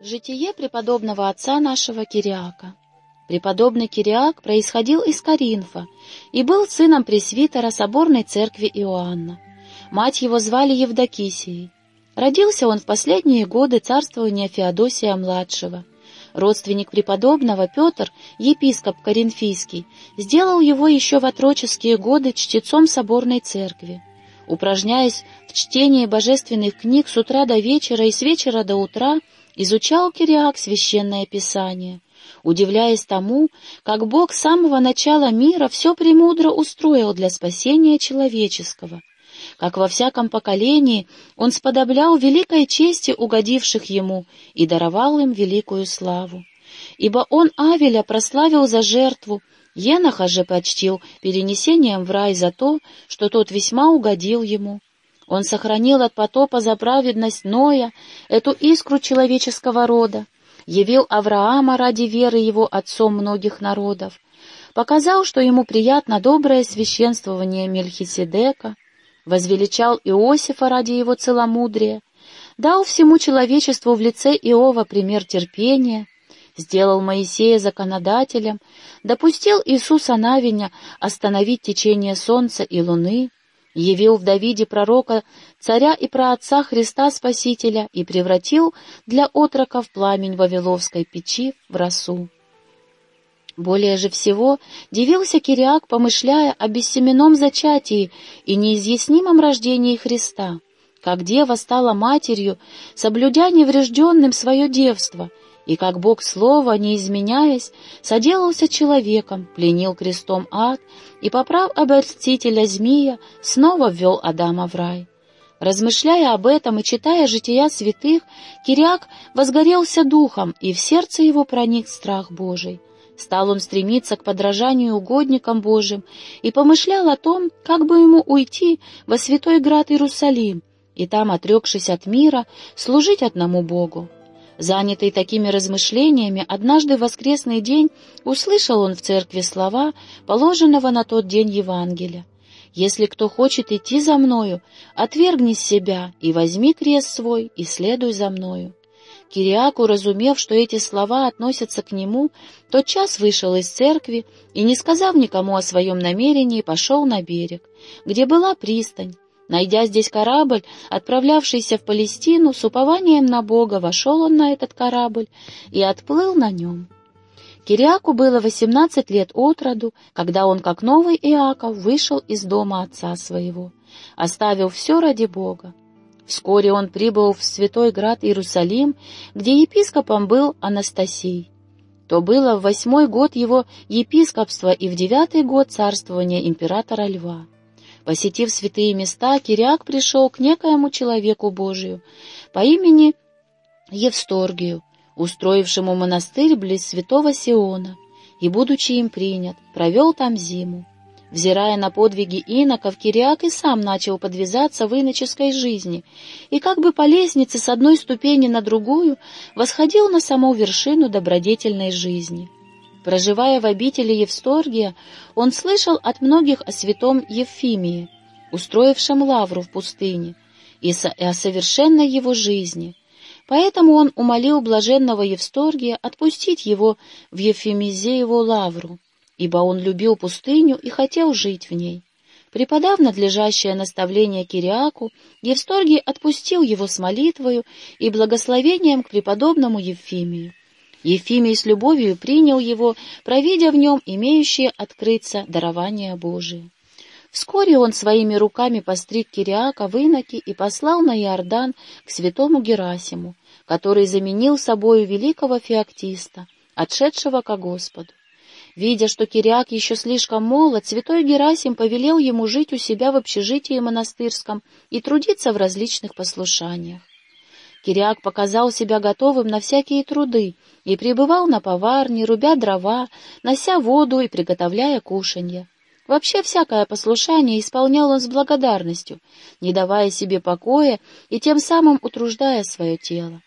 Житие преподобного отца нашего Кириака. Преподобный Кириак происходил из Каринфа и был сыном пресвитера соборной церкви Иоанна. Мать его звали Евдокисией. Родился он в последние годы царствования Феодосия-младшего. Родственник преподобного Петр, епископ Коринфийский, сделал его еще в отроческие годы чтецом соборной церкви. Упражняясь в чтении божественных книг с утра до вечера и с вечера до утра, изучал Кириак священное писание, удивляясь тому, как Бог с самого начала мира все премудро устроил для спасения человеческого, как во всяком поколении он сподоблял великой чести угодивших ему и даровал им великую славу. Ибо он Авеля прославил за жертву, Еноха же почтил перенесением в рай за то, что тот весьма угодил ему. Он сохранил от потопа за праведность Ноя, эту искру человеческого рода, явил Авраама ради веры его отцом многих народов, показал, что ему приятно доброе священствование Мельхиседека, возвеличал Иосифа ради его целомудрия, дал всему человечеству в лице Иова пример терпения, сделал Моисея законодателем, допустил Иисуса Навиня остановить течение солнца и луны, явил в Давиде пророка, царя и праотца Христа Спасителя и превратил для отроков пламень Вавиловской печи в росу. Более же всего дивился Кириак, помышляя о бессеменном зачатии и неизъяснимом рождении Христа, как дева стала матерью, соблюдя неврежденным свое девство — и как Бог Слова, не изменяясь, соделался человеком, пленил крестом ад и, поправ обольстителя змея, снова ввел Адама в рай. Размышляя об этом и читая жития святых, Кириак возгорелся духом, и в сердце его проник страх Божий. Стал он стремиться к подражанию угодникам Божьим и помышлял о том, как бы ему уйти во святой град Иерусалим, и там, отрекшись от мира, служить одному Богу. Занятый такими размышлениями, однажды в воскресный день услышал он в церкви слова, положенного на тот день Евангелия. «Если кто хочет идти за мною, отвергни себя и возьми крест свой и следуй за мною». Кириаку, разумев, что эти слова относятся к нему, тотчас вышел из церкви и, не сказав никому о своем намерении, пошел на берег, где была пристань, Найдя здесь корабль, отправлявшийся в Палестину, с упованием на Бога вошел он на этот корабль и отплыл на нем. Кириаку было восемнадцать лет от роду, когда он, как новый Иаков, вышел из дома отца своего, оставил все ради Бога. Вскоре он прибыл в святой град Иерусалим, где епископом был Анастасий. То было в восьмой год его епископства и в девятый год царствования императора Льва. Посетив святые места, Кириак пришел к некоему человеку Божию по имени Евсторгию, устроившему монастырь близ святого Сиона, и, будучи им принят, провел там зиму. Взирая на подвиги иноков, Кириак и сам начал подвязаться в иноческой жизни, и как бы по лестнице с одной ступени на другую восходил на саму вершину добродетельной жизни — Проживая в обители Евсторгия, он слышал от многих о святом Евфимии, устроившем лавру в пустыне, и о совершенной его жизни. Поэтому он умолил блаженного Евсторгия отпустить его в Ефимизееву лавру, ибо он любил пустыню и хотел жить в ней. Преподав надлежащее наставление Кириаку, Евсторгий отпустил его с молитвою и благословением к преподобному Евфимию. Ефимий с любовью принял его, провидя в нем имеющее открыться дарование Божие. Вскоре он своими руками постриг Кириака в иноки и послал на Иордан к святому Герасиму, который заменил собою великого феоктиста, отшедшего ко Господу. Видя, что Кириак еще слишком молод, святой Герасим повелел ему жить у себя в общежитии монастырском и трудиться в различных послушаниях. Кириак показал себя готовым на всякие труды и пребывал на поварне, рубя дрова, нося воду и приготовляя кушанье. Вообще всякое послушание исполнял он с благодарностью, не давая себе покоя и тем самым утруждая свое тело.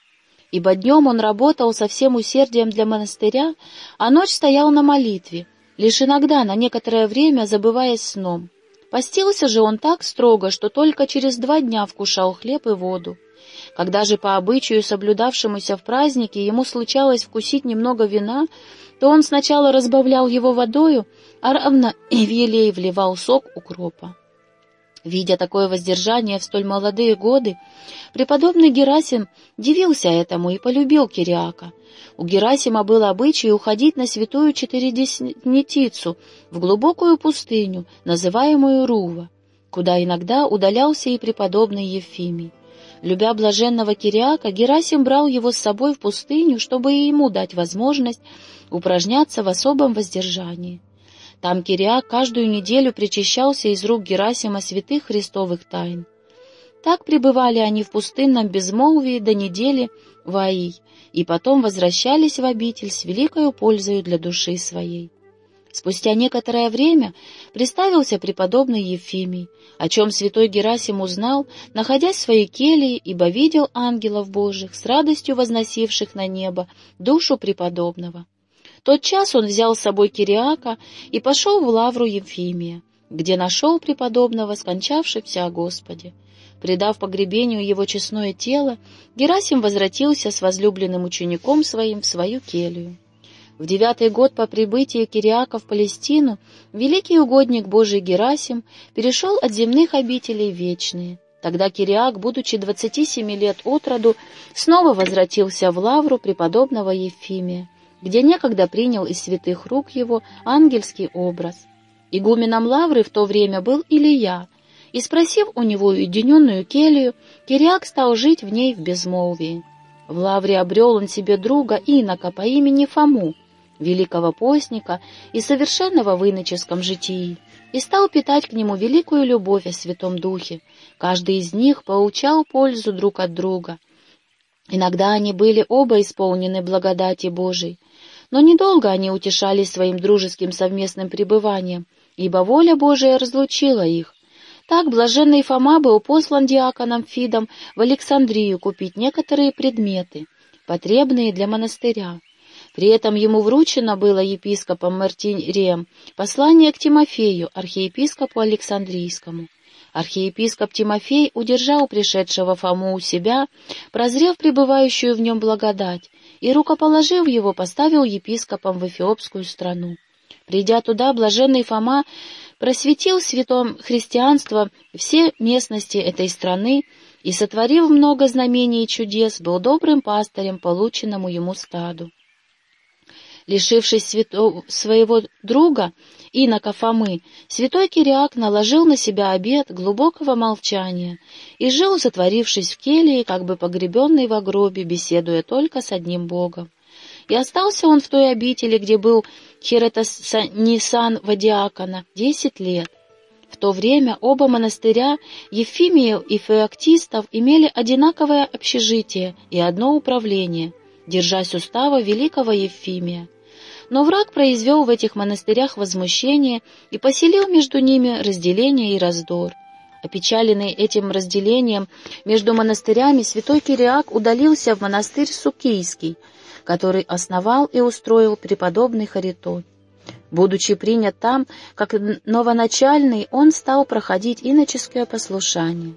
Ибо днем он работал со всем усердием для монастыря, а ночь стоял на молитве, лишь иногда, на некоторое время, забываясь сном. Постился же он так строго, что только через два дня вкушал хлеб и воду. Когда же по обычаю, соблюдавшемуся в празднике, ему случалось вкусить немного вина, то он сначала разбавлял его водою, а равно и в вливал сок укропа. Видя такое воздержание в столь молодые годы, преподобный Герасим дивился этому и полюбил Кириака. У Герасима был обычай уходить на святую Четыредесятницу в глубокую пустыню, называемую Рува, куда иногда удалялся и преподобный Ефимий. Любя блаженного Кириака, Герасим брал его с собой в пустыню, чтобы и ему дать возможность упражняться в особом воздержании. Там Кириак каждую неделю причащался из рук Герасима святых христовых тайн. Так пребывали они в пустынном безмолвии до недели в Аи, и потом возвращались в обитель с великою пользою для души своей. Спустя некоторое время приставился преподобный Ефимий, о чем святой Герасим узнал, находясь в своей келье, ибо видел ангелов Божьих, с радостью возносивших на небо душу преподобного. Тот час он взял с собой Кириака и пошел в лавру Ефимия, где нашел преподобного, скончавшегося о Господе. Предав погребению его честное тело, Герасим возвратился с возлюбленным учеником своим в свою келью. В девятый год по прибытии Кириака в Палестину великий угодник Божий Герасим перешел от земных обителей вечные. Тогда Кириак, будучи двадцати семи лет от роду, снова возвратился в лавру преподобного Ефимия, где некогда принял из святых рук его ангельский образ. Игуменом лавры в то время был Илья, и, спросив у него уединенную келью, Кириак стал жить в ней в безмолвии. В лавре обрел он себе друга инока по имени Фому, великого постника и совершенного в иноческом житии, и стал питать к нему великую любовь о Святом Духе. Каждый из них получал пользу друг от друга. Иногда они были оба исполнены благодати Божией, но недолго они утешались своим дружеским совместным пребыванием, ибо воля Божия разлучила их. Так блаженный Фома был послан диаконом Фидом в Александрию купить некоторые предметы, потребные для монастыря. При этом ему вручено было епископом Мартирием послание к Тимофею, архиепископу Александрийскому. Архиепископ Тимофей удержал пришедшего Фому у себя, прозрев пребывающую в нем благодать, и, рукоположив его, поставил епископом в Эфиопскую страну. Придя туда, блаженный Фома просветил святом христианство все местности этой страны и, сотворив много знамений и чудес, был добрым пастырем полученному ему стаду. Лишившись свято... своего друга, инока Фомы, святой Кириак наложил на себя обет глубокого молчания и жил, затворившись в келье, как бы погребенный в гробе, беседуя только с одним Богом. И остался он в той обители, где был Херетонисан Вадиакона, десять лет. В то время оба монастыря, Ефимиев и Феоктистов, имели одинаковое общежитие и одно управление, держась устава великого Ефимия. Но враг произвел в этих монастырях возмущение и поселил между ними разделение и раздор. Опечаленный этим разделением между монастырями, святой Кириак удалился в монастырь Сукийский, который основал и устроил преподобный Харитон. Будучи принят там, как новоначальный, он стал проходить иноческое послушание.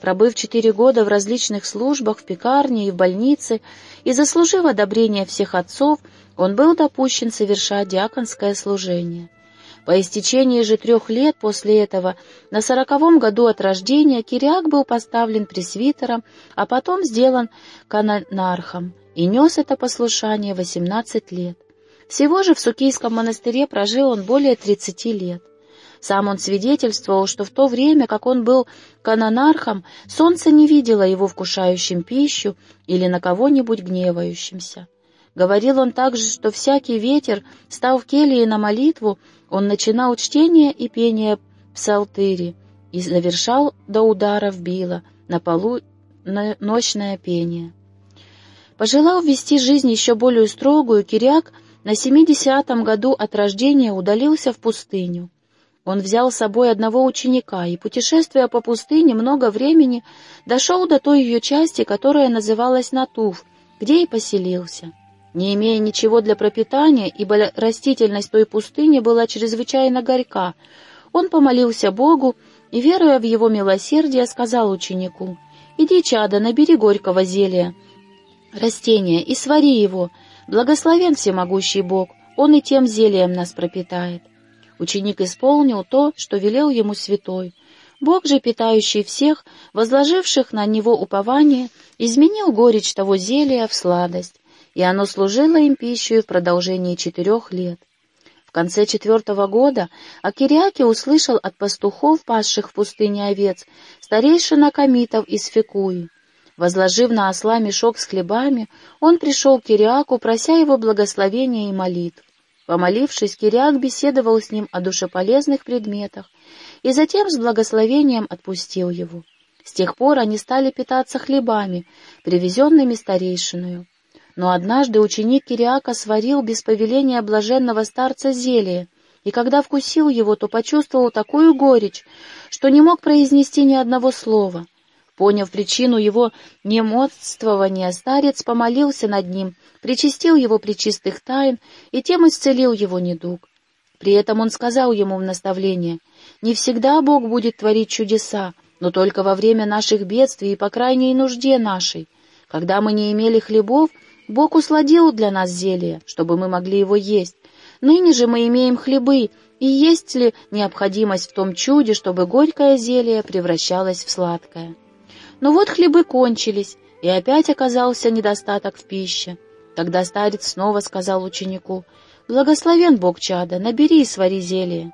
Пробыв четыре года в различных службах, в пекарне и в больнице, и заслужив одобрение всех отцов, он был допущен совершать диаконское служение. По истечении же трех лет после этого, на сороковом году от рождения, Кириак был поставлен пресвитером, а потом сделан канонархом, и нес это послушание восемнадцать лет. Всего же в Сукийском монастыре прожил он более тридцати лет. Сам он свидетельствовал, что в то время, как он был канонархом, солнце не видело его вкушающим пищу или на кого-нибудь гневающимся. Говорил он также, что всякий ветер, став в келье на молитву, он начинал чтение и пение псалтыри и завершал до удара в било на полу ночное пение. Пожелав вести жизнь еще более строгую, Киряк на семидесятом году от рождения удалился в пустыню. Он взял с собой одного ученика, и, путешествуя по пустыне много времени, дошел до той ее части, которая называлась Натуф, где и поселился. Не имея ничего для пропитания, ибо растительность той пустыни была чрезвычайно горька, он помолился Богу и, веруя в его милосердие, сказал ученику, Иди, чада, набери горького зелья, растения, и свари его. Благословен всемогущий Бог, он и тем зельем нас пропитает. Ученик исполнил то, что велел ему святой. Бог же, питающий всех, возложивших на него упование, изменил горечь того зелья в сладость, и оно служило им пищей в продолжении четырех лет. В конце четвертого года Акириаки услышал от пастухов, пасших в пустыне овец, старейшина комитов из Фекуи. Возложив на осла мешок с хлебами, он пришел к Кириаку, прося его благословения и молитв. Помолившись, Кириак беседовал с ним о душеполезных предметах и затем с благословением отпустил его. С тех пор они стали питаться хлебами, привезенными старейшиною. Но однажды ученик Кириака сварил без повеления блаженного старца зелье, и когда вкусил его, то почувствовал такую горечь, что не мог произнести ни одного слова. Поняв причину его немодствования, старец помолился над ним, причастил его причистых тайн и тем исцелил его недуг. При этом он сказал ему в наставление, «Не всегда Бог будет творить чудеса, но только во время наших бедствий и по крайней нужде нашей. Когда мы не имели хлебов, Бог усладил для нас зелье, чтобы мы могли его есть. Ныне же мы имеем хлебы, и есть ли необходимость в том чуде, чтобы горькое зелье превращалось в сладкое? Но вот хлебы кончились, и опять оказался недостаток в пище. Тогда старец снова сказал ученику, «Благословен Бог чада, набери и свари зелье».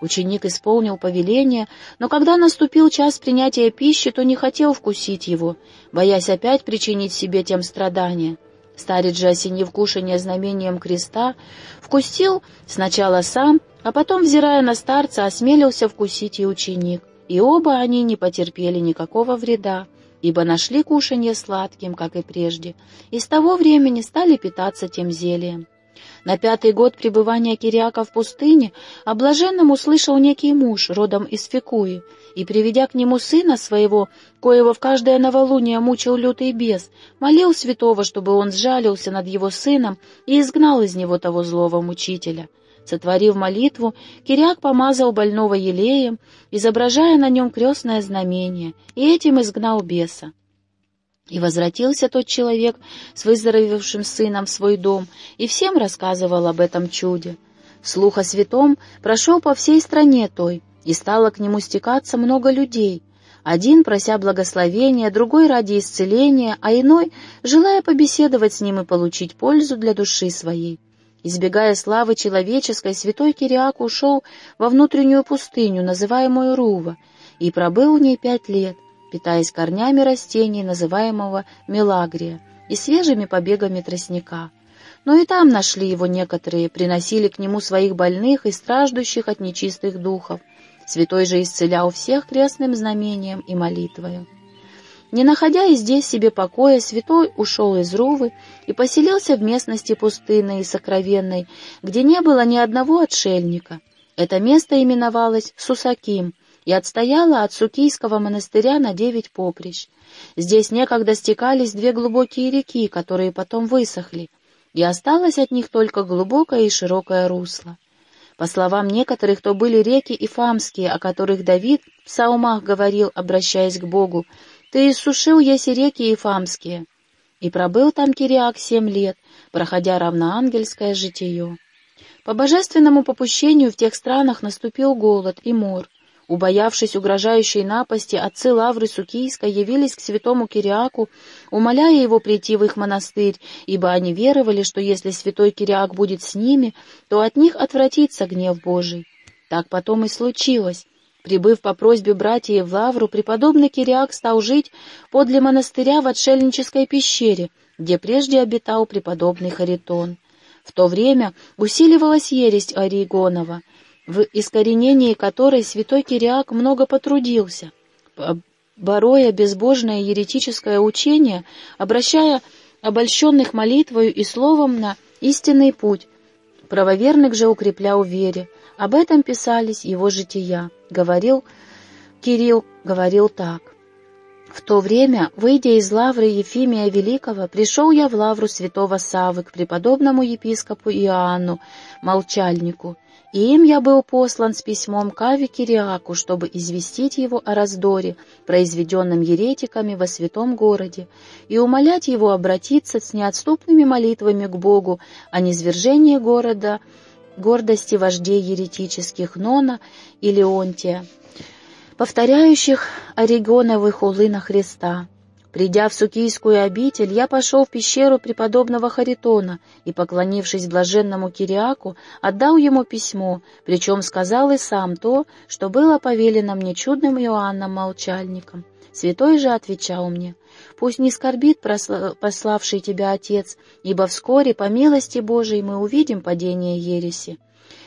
Ученик исполнил повеление, но когда наступил час принятия пищи, то не хотел вкусить его, боясь опять причинить себе тем страдания. Старец же, осенив кушание знамением креста, вкусил сначала сам, а потом, взирая на старца, осмелился вкусить и ученик. И оба они не потерпели никакого вреда, ибо нашли кушанье сладким, как и прежде, и с того времени стали питаться тем зельем. На пятый год пребывания Кириака в пустыне о блаженном услышал некий муж, родом из Фекуи, и, приведя к нему сына своего, коего в каждое новолуние мучил лютый бес, молил святого, чтобы он сжалился над его сыном и изгнал из него того злого мучителя. Сотворив молитву, Кириак помазал больного елеем, изображая на нем крестное знамение, и этим изгнал беса. И возвратился тот человек с выздоровевшим сыном в свой дом и всем рассказывал об этом чуде. Слух о святом прошел по всей стране той, и стало к нему стекаться много людей. Один, прося благословения, другой ради исцеления, а иной, желая побеседовать с ним и получить пользу для души своей. Избегая славы человеческой, святой Кириак ушел во внутреннюю пустыню, называемую Рува, и пробыл в ней пять лет, питаясь корнями растений, называемого мелагрия, и свежими побегами тростника. Но и там нашли его некоторые, приносили к нему своих больных и страждущих от нечистых духов. Святой же исцелял всех крестным знамением и молитвою. Не находя и здесь себе покоя, святой ушел из Рувы и поселился в местности пустынной и сокровенной, где не было ни одного отшельника. Это место именовалось Сусаким и отстояло от Сукийского монастыря на девять поприщ. Здесь некогда стекались две глубокие реки, которые потом высохли, и осталось от них только глубокое и широкое русло. По словам некоторых, то были реки Ифамские, о которых Давид в псалмах говорил, обращаясь к Богу, ты иссушил еси реки Ифамские. И пробыл там Кириак семь лет, проходя равноангельское житие. По божественному попущению в тех странах наступил голод и мор. Убоявшись угрожающей напасти, отцы Лавры Сукийской явились к святому Кириаку, умоляя его прийти в их монастырь, ибо они веровали, что если святой Кириак будет с ними, то от них отвратится гнев Божий. Так потом и случилось. Прибыв по просьбе братьев в Лавру, преподобный Кириак стал жить подле монастыря в отшельнической пещере, где прежде обитал преподобный Харитон. В то время усиливалась ересь Оригонова, в искоренении которой святой Кириак много потрудился, бороя безбожное еретическое учение, обращая обольщенных молитвою и словом на истинный путь, правоверных же укреплял в вере, об этом писались его жития. Говорил Кирилл, говорил так. В то время, выйдя из лавры Ефимия Великого, пришел я в лавру святого Савы к преподобному епископу Иоанну, молчальнику, и им я был послан с письмом к Аве Кириаку, чтобы известить его о раздоре, произведенном еретиками во святом городе, и умолять его обратиться с неотступными молитвами к Богу о низвержении города, гордости вождей еретических Нона и Леонтия, повторяющих орегоновых улы на Христа. Придя в Сукийскую обитель, я пошел в пещеру преподобного Харитона и, поклонившись блаженному Кириаку, отдал ему письмо, причем сказал и сам то, что было повелено мне чудным Иоанном Молчальником. Святой же отвечал мне, «Пусть не скорбит пославший тебя Отец, ибо вскоре, по милости Божией, мы увидим падение ереси».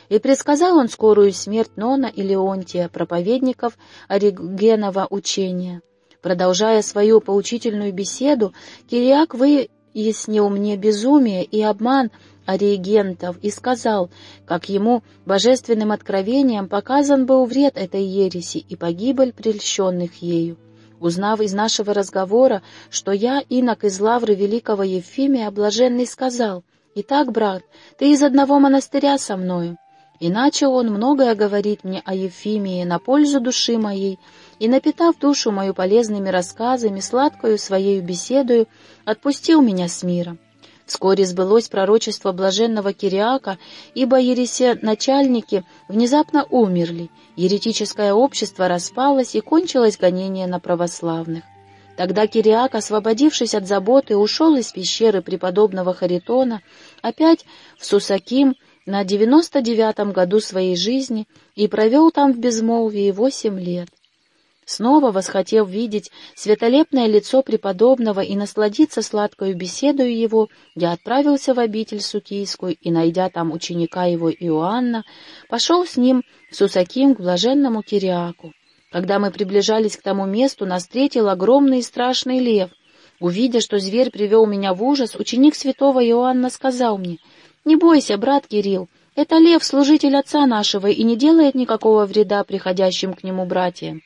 И предсказал он скорую смерть Нона и Леонтия, проповедников Оригенова учения. Продолжая свою поучительную беседу, Кириак выяснил мне безумие и обман оригентов и сказал, как ему божественным откровением показан был вред этой ереси и погибель прельщенных ею. Узнав из нашего разговора, что я, инок из лавры великого Ефимия, блаженный сказал, «Итак, брат, ты из одного монастыря со мною». И начал он многое говорить мне о Ефимии на пользу души моей, и, напитав душу мою полезными рассказами, сладкою своей беседою, отпустил меня с миром. Вскоре сбылось пророчество блаженного Кириака, ибо начальники внезапно умерли, еретическое общество распалось и кончилось гонение на православных. Тогда Кириак, освободившись от заботы, ушел из пещеры преподобного Харитона опять в Сусаким на девяносто девятом году своей жизни и провел там в безмолвии восемь лет. Снова восхотев видеть светолепное лицо преподобного и насладиться сладкою беседою его, я отправился в обитель Сукийскую и, найдя там ученика его Иоанна, пошел с ним с Усаким к блаженному Кириаку. Когда мы приближались к тому месту, нас встретил огромный и страшный лев. Увидя, что зверь привел меня в ужас, ученик святого Иоанна сказал мне, «Не бойся, брат Кирилл, это лев, служитель отца нашего, и не делает никакого вреда приходящим к нему братьям».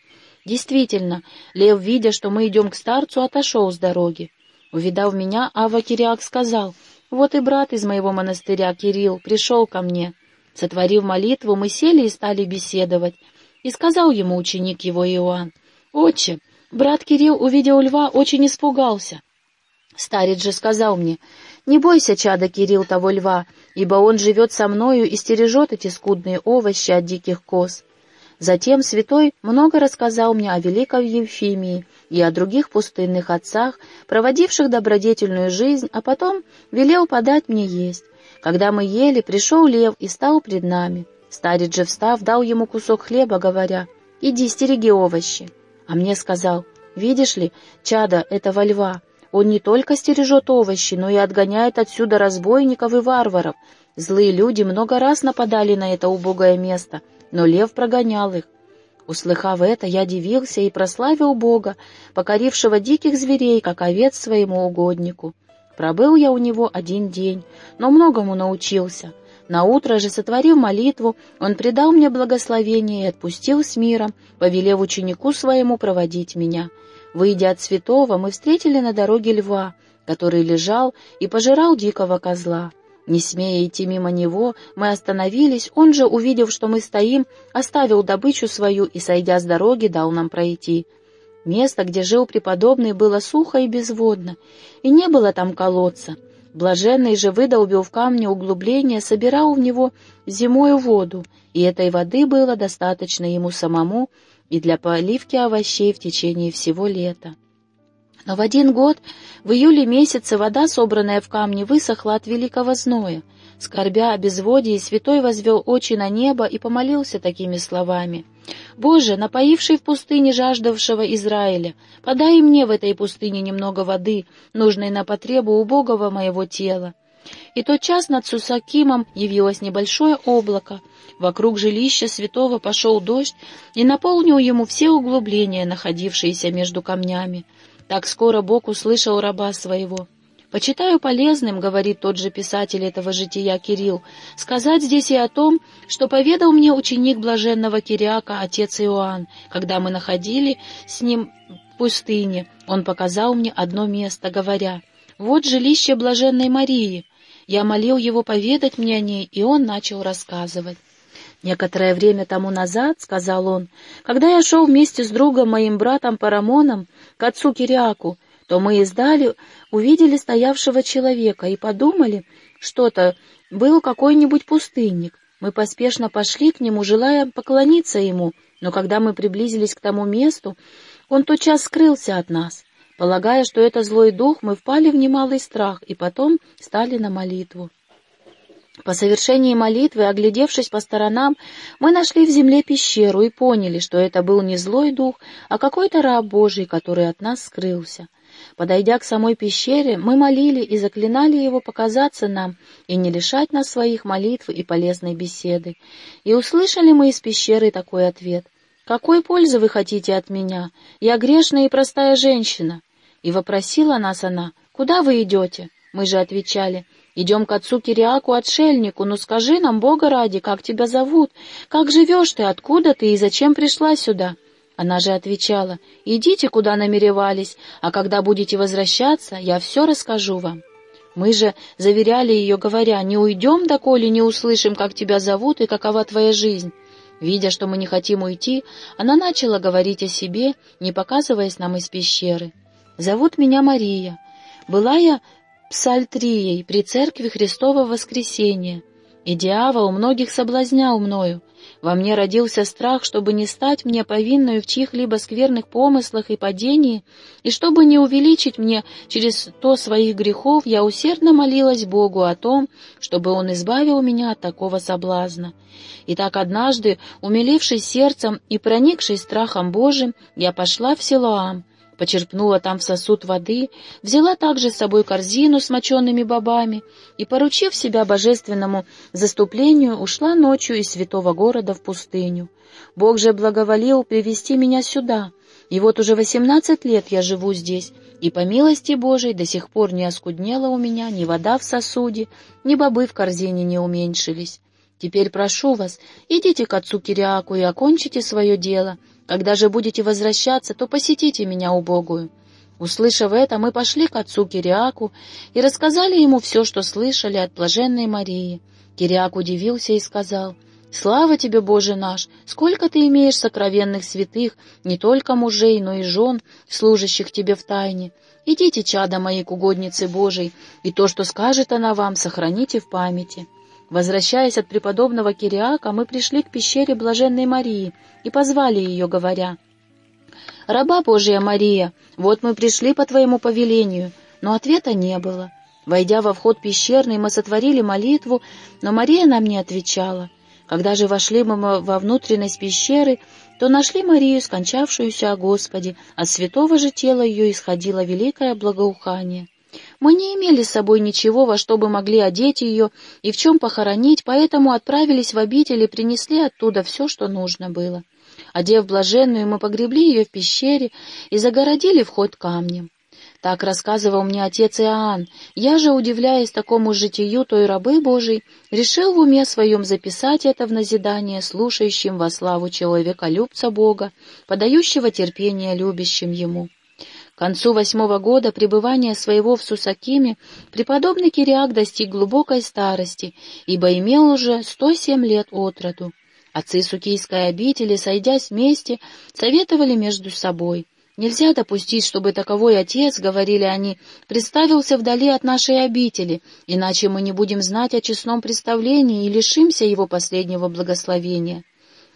Действительно, лев, видя, что мы идем к старцу, отошел с дороги. Увидав меня, Ава Кириак сказал, «Вот и брат из моего монастыря, Кирилл, пришел ко мне». Сотворив молитву, мы сели и стали беседовать. И сказал ему ученик его Иоанн, «Отче, брат Кирилл, увидел льва, очень испугался». Старец же сказал мне, «Не бойся, чада Кирилл, того льва, ибо он живет со мною и стережет эти скудные овощи от диких коз». Затем святой много рассказал мне о великой Евфимии и о других пустынных отцах, проводивших добродетельную жизнь, а потом велел подать мне есть. Когда мы ели, пришел лев и стал пред нами. Старец же, встав, дал ему кусок хлеба, говоря, «Иди, стереги овощи». А мне сказал, «Видишь ли, чада этого льва, он не только стережет овощи, но и отгоняет отсюда разбойников и варваров. Злые люди много раз нападали на это убогое место — но лев прогонял их. Услыхав это, я дивился и прославил Бога, покорившего диких зверей, как овец своему угоднику. Пробыл я у него один день, но многому научился. На утро же, сотворив молитву, он предал мне благословение и отпустил с миром, повелев ученику своему проводить меня. Выйдя от святого, мы встретили на дороге льва, который лежал и пожирал дикого козла. Не смея идти мимо него, мы остановились, он же, увидев, что мы стоим, оставил добычу свою и, сойдя с дороги, дал нам пройти. Место, где жил преподобный, было сухо и безводно, и не было там колодца. Блаженный же выдолбил в камне углубление, собирал в него зимою воду, и этой воды было достаточно ему самому и для поливки овощей в течение всего лета. Но в один год, в июле месяце, вода, собранная в камне, высохла от великого зноя. Скорбя о безводии, святой возвел очи на небо и помолился такими словами. «Боже, напоивший в пустыне жаждавшего Израиля, подай мне в этой пустыне немного воды, нужной на потребу убогого моего тела». И тот час над Сусакимом явилось небольшое облако. Вокруг жилища святого пошел дождь и наполнил ему все углубления, находившиеся между камнями. Так скоро Бог услышал раба своего. «Почитаю полезным, — говорит тот же писатель этого жития Кирилл, — сказать здесь и о том, что поведал мне ученик блаженного Кириака, отец Иоанн, когда мы находили с ним в пустыне. Он показал мне одно место, говоря, «Вот жилище блаженной Марии». Я молил его поведать мне о ней, и он начал рассказывать. Некоторое время тому назад, — сказал он, — когда я шел вместе с другом, моим братом Парамоном, к отцу Кириаку, то мы издали, увидели стоявшего человека и подумали, что-то был какой-нибудь пустынник. Мы поспешно пошли к нему, желая поклониться ему, но когда мы приблизились к тому месту, он тотчас скрылся от нас. Полагая, что это злой дух, мы впали в немалый страх и потом стали на молитву. По совершении молитвы, оглядевшись по сторонам, мы нашли в земле пещеру и поняли, что это был не злой дух, а какой-то раб Божий, который от нас скрылся. Подойдя к самой пещере, мы молили и заклинали его показаться нам и не лишать нас своих молитв и полезной беседы. И услышали мы из пещеры такой ответ. «Какой пользы вы хотите от меня? Я грешная и простая женщина». И вопросила нас она, «Куда вы идете?» Мы же отвечали, Идем к отцу Кириаку, отшельнику, но скажи нам, Бога ради, как тебя зовут, как живешь ты, откуда ты и зачем пришла сюда?» Она же отвечала, «Идите, куда намеревались, а когда будете возвращаться, я все расскажу вам». Мы же заверяли ее, говоря, «Не уйдем, доколе не услышим, как тебя зовут и какова твоя жизнь». Видя, что мы не хотим уйти, она начала говорить о себе, не показываясь нам из пещеры. «Зовут меня Мария. Была я псальтрией при церкви Христова Воскресения, и дьявол многих соблазнял мною. Во мне родился страх, чтобы не стать мне повинною в чьих-либо скверных помыслах и падении, и чтобы не увеличить мне через то своих грехов, я усердно молилась Богу о том, чтобы Он избавил меня от такого соблазна. И так однажды, умилившись сердцем и проникшись страхом Божиим, я пошла в Силоам, почерпнула там в сосуд воды, взяла также с собой корзину с мочеными бобами и, поручив себя божественному заступлению, ушла ночью из святого города в пустыню. Бог же благоволил привести меня сюда, и вот уже восемнадцать лет я живу здесь, и по милости Божией до сих пор не оскуднела у меня ни вода в сосуде, ни бобы в корзине не уменьшились. Теперь прошу вас, идите к отцу Кириаку и окончите свое дело, когда же будете возвращаться, то посетите меня убогую». Услышав это, мы пошли к отцу Кириаку и рассказали ему все, что слышали от блаженной Марии. Кириак удивился и сказал, «Слава тебе, Боже наш! Сколько ты имеешь сокровенных святых, не только мужей, но и жен, служащих тебе в тайне! Идите, чада мои, к угоднице Божией, и то, что скажет она вам, сохраните в памяти». Возвращаясь от преподобного Кириака, мы пришли к пещере Блаженной Марии и позвали ее, говоря, «Раба Божия Мария, вот мы пришли по твоему повелению», но ответа не было. Войдя во вход пещерный, мы сотворили молитву, но Мария нам не отвечала. Когда же вошли мы во внутренность пещеры, то нашли Марию, скончавшуюся о Господе, от святого же тела ее исходило великое благоухание. Мы не имели с собой ничего, во что бы могли одеть ее и в чем похоронить, поэтому отправились в обитель и принесли оттуда все, что нужно было. Одев блаженную, мы погребли ее в пещере и загородили вход камнем. Так рассказывал мне отец Иоанн. Я же, удивляясь такому житию той рабы Божией, решил в уме своем записать это в назидание слушающим во славу человека-любца Бога, подающего терпение любящим Ему. К концу восьмого года пребывания своего в Сусакиме преподобный Кириак достиг глубокой старости, ибо имел уже сто семь лет от роду. Отцы Сукийской обители, сойдясь вместе, советовали между собой. «Нельзя допустить, чтобы таковой отец, — говорили они, — представился вдали от нашей обители, иначе мы не будем знать о честном представлении и лишимся его последнего благословения».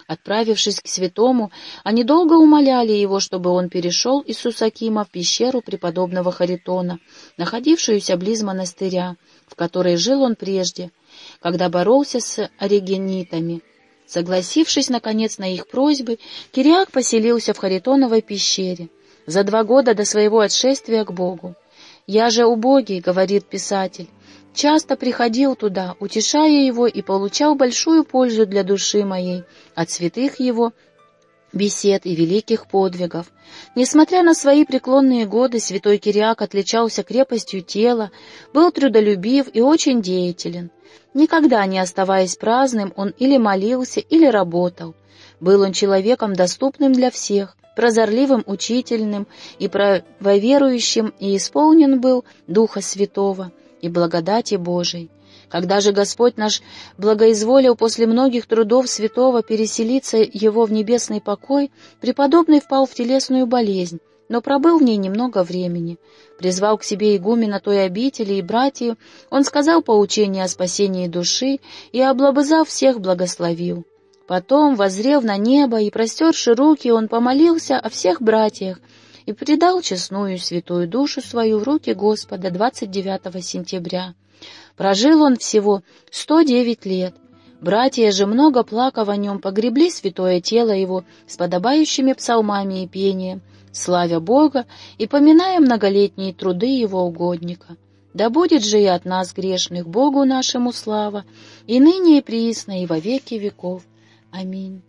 Отправившись к святому, они долго умоляли его, чтобы он перешел из Сусакима в пещеру преподобного Харитона, находившуюся близ монастыря, в которой жил он прежде, когда боролся с оригенитами. Согласившись, наконец, на их просьбы, Кириак поселился в Харитоновой пещере за два года до своего отшествия к Богу. «Я же убогий», — говорит писатель, часто приходил туда, утешая его и получал большую пользу для души моей от святых его бесед и великих подвигов. Несмотря на свои преклонные годы, святой Кириак отличался крепостью тела, был трудолюбив и очень деятелен. Никогда не оставаясь праздным, он или молился, или работал. Был он человеком, доступным для всех, прозорливым учительным и правоверующим, и исполнен был Духа Святого и благодати Божией. Когда же Господь наш благоизволил после многих трудов святого переселиться его в небесный покой, преподобный впал в телесную болезнь, но пробыл в ней немного времени. Призвал к себе игумена той обители и братьев, он сказал поучение о спасении души и, облобызав всех, благословил. Потом, возрев на небо и простерши руки, он помолился о всех братьях и предал честную святую душу свою в руки Господа 29 сентября. Прожил он всего 109 лет. Братья же, много плакав о нем, погребли святое тело его с подобающими псалмами и пением, славя Бога и поминая многолетние труды его угодника. Да будет же и от нас, грешных, Богу нашему слава, и ныне и присно, и во веки веков. Аминь.